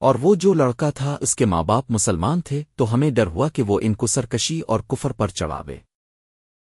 اور وہ جو لڑکا تھا اس کے ماں باپ مسلمان تھے تو ہمیں ڈر ہوا کہ وہ ان کو سرکشی اور کفر پر چڑھاوے۔